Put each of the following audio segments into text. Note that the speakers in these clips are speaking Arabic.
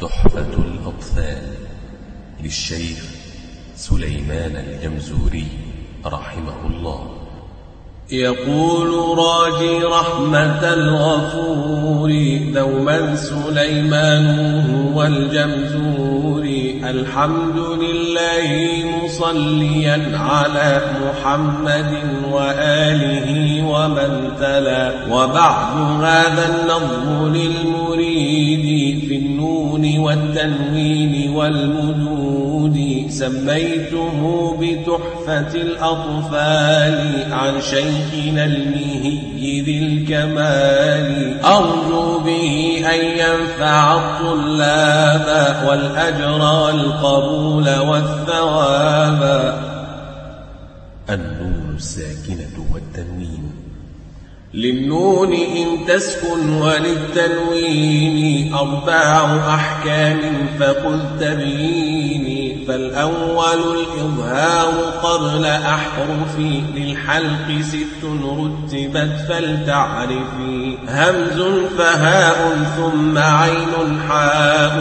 تحفة الأطفال للشيخ سليمان الجمزوري رحمه الله. يقول راجي رحمة الغفور دوما سليمان هو الجمزور. الحمد لله مصليا على محمد وآله ومن تلا. وبعد هذا النظم للمريد في والتنوين والمدود سميته بتحفة الأطفال عن شيخنا المهي ذي الكمال. أرجو به أن ينفع الطلاب والأجر والقبول والثواب. النون الساكنة والتنوين. للنون إن تسكن وللتنوين أربع أحكام فقل تبيني فالأول الإظهار قبل أحرف للحلق ست رتبت فلتعرفي همز فهاء ثم عين حاء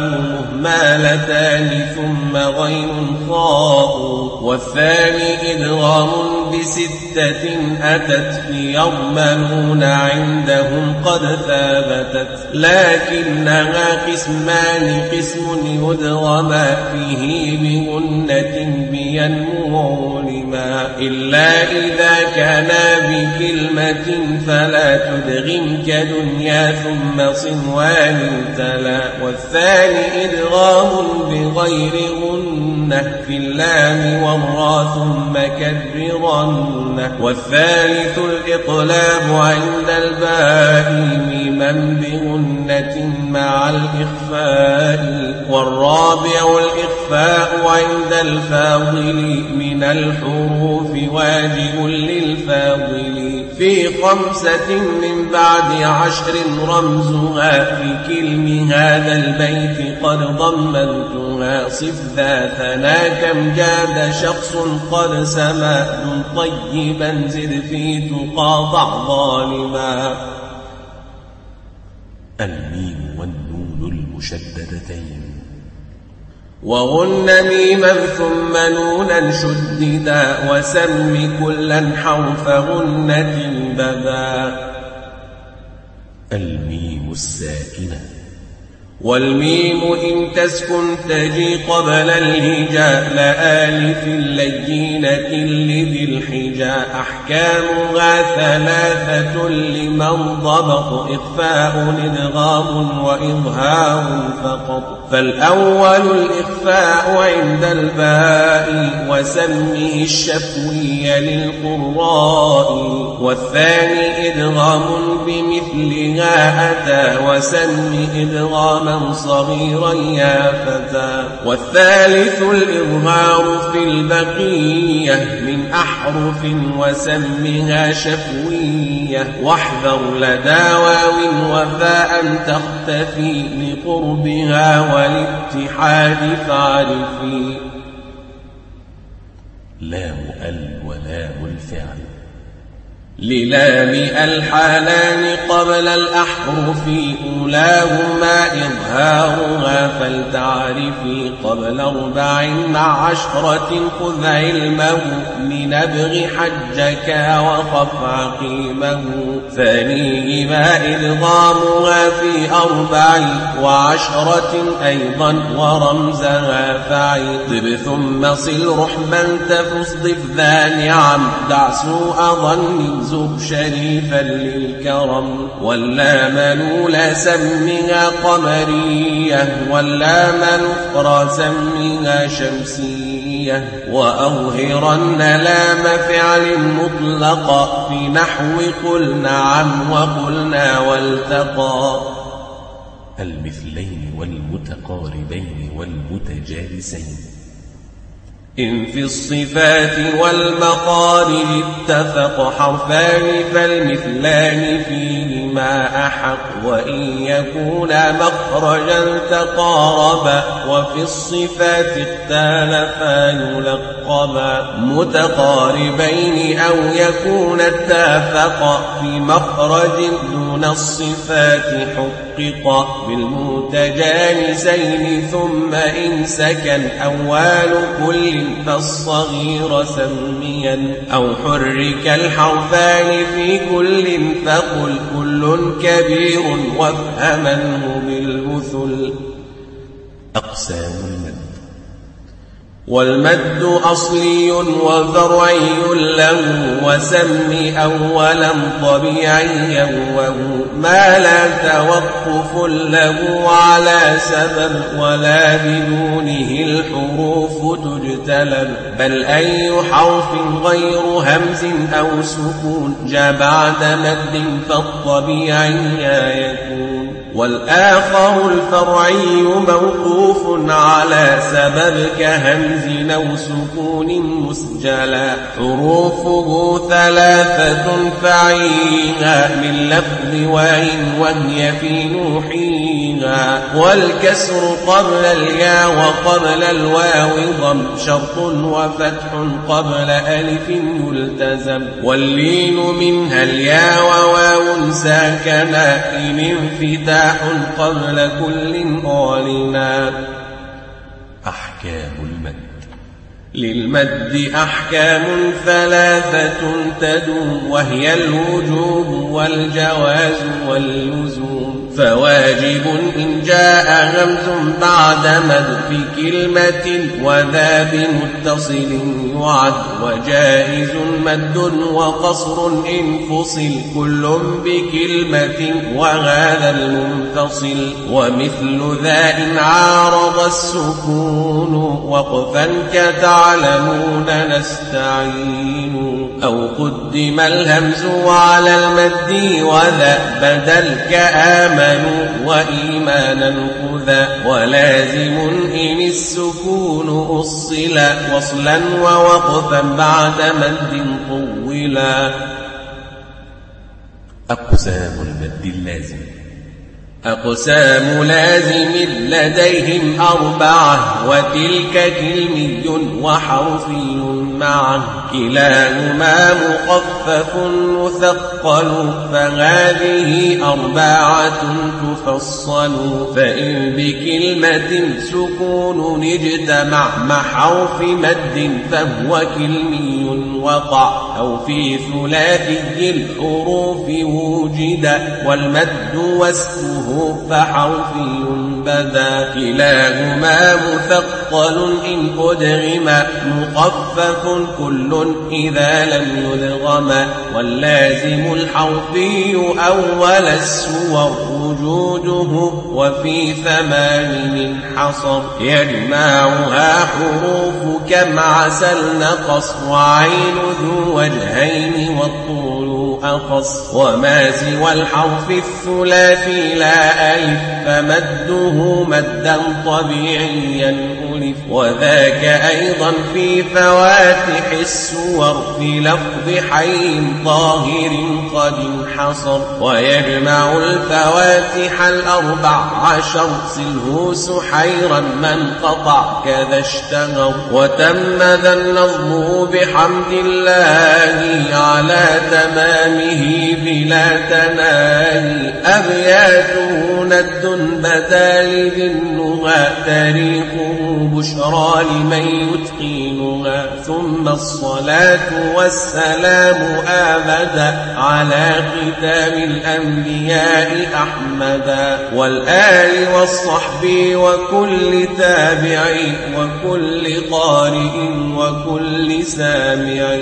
مهمالتان ثم غين خاء والثاني إدغام بستة أتت ليضمنون عندهم قد ثابتت لكنها قسمان قسم يدغم فيه بغنة بينمو لما إلا إذا كان بكلمة فلا تدغم كدنيا ثم صنوان تلا. والثاني إدغام بغير غنة في اللام والراء ثم كررن والثالث الإقلاب عند الباء ممن بغنة مع الإخفاء. والرابع الإخفاء عند الفاضل من الحروف واجب للفاضل. في خمسة من بعد عشر رمزها في كلم هذا البيت قد ضمنتها صف ذاتنا كم جاد شخص قد سما طيبا زد في تقاطع ظالما. الميم والنون المشددتين. وغن ميما ثم نونا شددا وسم كلا حرف غنة بدا الميم الساكنة. والميم إن تسكن تجي قبل الهجاء لآلف اللينة لذي الحجاء. أحكامها ثلاثة لمن ضبط إخفاء إدغام وإظهار فقط. فالأول الإخفاء عند الباء وسمه الشفوي للقراء. والثاني إدغام بمثلها أتى وسم صغيرا يا فتى والثالث الإظهار في البقية من أحرف وسمها شفوية واحذر لدى واو وفاء تختفي لقربها والاتحاد فعرفي لام ال ولام الفعل للام الحالان قبل الأحرف أولاهما إظهارها فلتعرفي قبل أربع مع عشرة خذ علمه من أبغ حجك وخف عقيمه ثانيهما إدغامها في أربع وعشرة أيضا ورمزها فعيطب ثم صل رحما تفص ضف ذا نعم دع سوء ظن زب شريفا للكرم. ولا منول سمها قمرية ولا أخرى سمها شمسية. وأظهرن لام فعل مطلقا في نحو قل نعم وقلنا والتقى. المثلين والمتقاربين والمتجالسين إن في الصفات والمقارب اتفق حرفان فالمثلان فيهما أحق وإن يكونا مخرجا تقاربا وفي الصفات اختلفا يلقبا. متقاربين أو يكون اتفقا في مخرج دون الصفات حق حقق بالمتجانسين ثم إن سكن أول كل فالصغير سميا أو حرك الحرفان في كل فقل كل كبير وافهمنه بالمثل أقسام المد والمد أصلي وفرعي له وسم أولا طبيعيا وهو ما لا توقف له على سبب ولا بدونه الحروف تجتلب بل أي حرف غير همز أو سكون جاء بعد مد فالطبيعي يكون. والآخر الفرعي موقوف على سبب كهمز أو سكون مسجلا. حروفه ثلاثة فعيها من لفظ وإن وهي في نوحيها. والكسر قبل اليا وقبل الواو ضم شرط وفتح قبل ألف يلتزم. واللين منها اليا وواو ساكنا إن انفتاح قبل كل قالنا أحكام المد. للمد أحكام ثلاثة تدوم وهي الوجوب والجواز واللزوم. فواجب إن جاء همز بعد مد في كلمة وذا بمتصل يعد وجائز مد وقصر إن فصل كل بكلمة وهذا المنفصل ومثل ذا إن عارض السكون وقفا كتعلمون نستعين أو قدم الهمز على المد وذا بدل كآمنوا وإيمانا خذا ولازم إن السكون أصلا وصلا ووقفا بعد مد طولا. أقسام المد اللازم. أقسام لازم لديهم أربعة وتلك كلمي وحرفي معه. كلاهما مخفف مثقل فهذه أربعة تفصل. فإن بكلمة سكون اجتمع مع حرف مد فهو كلمي وقع. أو في ثلاثي الحروف وجد والمد واسمه فحرفي بدا كلاهما مثقل إن أدغم مخفف كل إذا لم يدغم واللازم الحرفي أول السور وجوده وفي ثمان حصر يجمعها حروف كم عسل نقص وعين ذو وجهين والطول أخص وما سوى الحرف الثلاثي لا ألف فمده مدا طبيعيا ألف وذاك أيضا في فواتح السور في لفظ حي طاهر قد انحصر ويجمع الفواتح الأربع عشر سله سحيرا من قطع كذا اشتهر وتم ذا النظم بحمد الله على تمامه بلا تناهي أبياته ند بدا لذي النهى تاريخه بشرى لمن يتقينها ثم الصلاة والسلام على ختام الأنبياء أحمدا والآل والصحب وكل تابع وكل قارئ وكل سامع